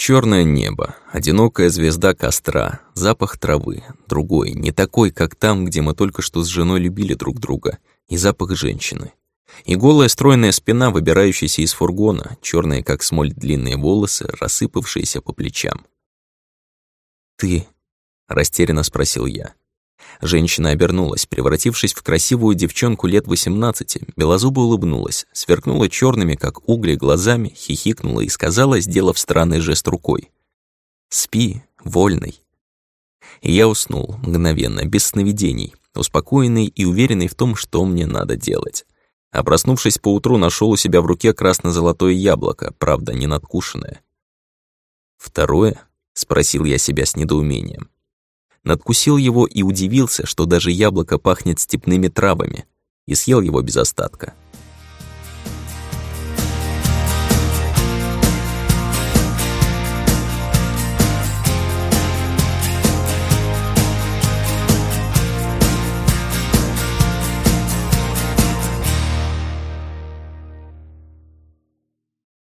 Черное небо, одинокая звезда костра, запах травы, другой, не такой, как там, где мы только что с женой любили друг друга, и запах женщины. И голая стройная спина, выбирающаяся из фургона, черные как смоль длинные волосы, рассыпавшиеся по плечам. «Ты?» — растерянно спросил я. Женщина обернулась, превратившись в красивую девчонку лет 18, белозубо улыбнулась, сверкнула черными, как угли, глазами, хихикнула и сказала, сделав странный жест рукой. «Спи, вольный». И я уснул, мгновенно, без сновидений, успокоенный и уверенный в том, что мне надо делать. А проснувшись поутру, нашел у себя в руке красно-золотое яблоко, правда, не надкушенное. «Второе?» — спросил я себя с недоумением надкусил его и удивился, что даже яблоко пахнет степными травами, и съел его без остатка.